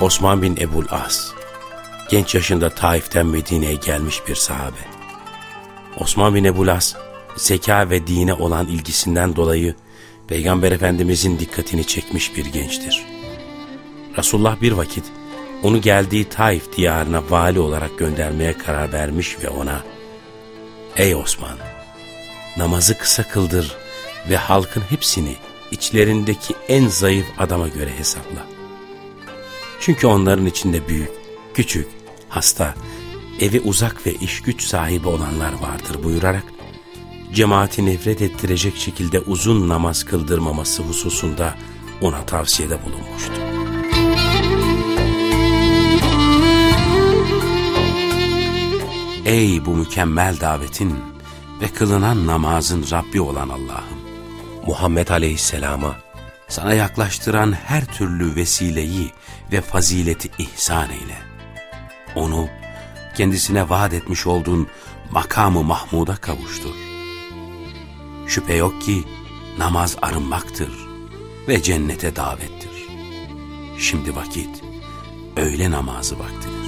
Osman bin Ebul As, genç yaşında Taif'ten Medine'ye gelmiş bir sahabe. Osman bin Ebul As, zeka ve dine olan ilgisinden dolayı Peygamber Efendimizin dikkatini çekmiş bir gençtir. Resulullah bir vakit onu geldiği Taif diyarına vali olarak göndermeye karar vermiş ve ona Ey Osman! Namazı kısa kıldır ve halkın hepsini içlerindeki en zayıf adama göre hesapla. Çünkü onların içinde büyük, küçük, hasta, evi uzak ve iş güç sahibi olanlar vardır buyurarak cemaati nefret ettirecek şekilde uzun namaz kıldırmaması hususunda ona tavsiyede bulunmuştu. Ey bu mükemmel davetin ve kılınan namazın Rabbi olan Allah'ım! Muhammed Aleyhisselam'a sana yaklaştıran her türlü vesileyi ve fazileti ihsan eyle. Onu kendisine vaat etmiş olduğun makamı Mahmud'a kavuştur. Şüphe yok ki namaz arınmaktır ve cennete davettir. Şimdi vakit öğle namazı vaktidir.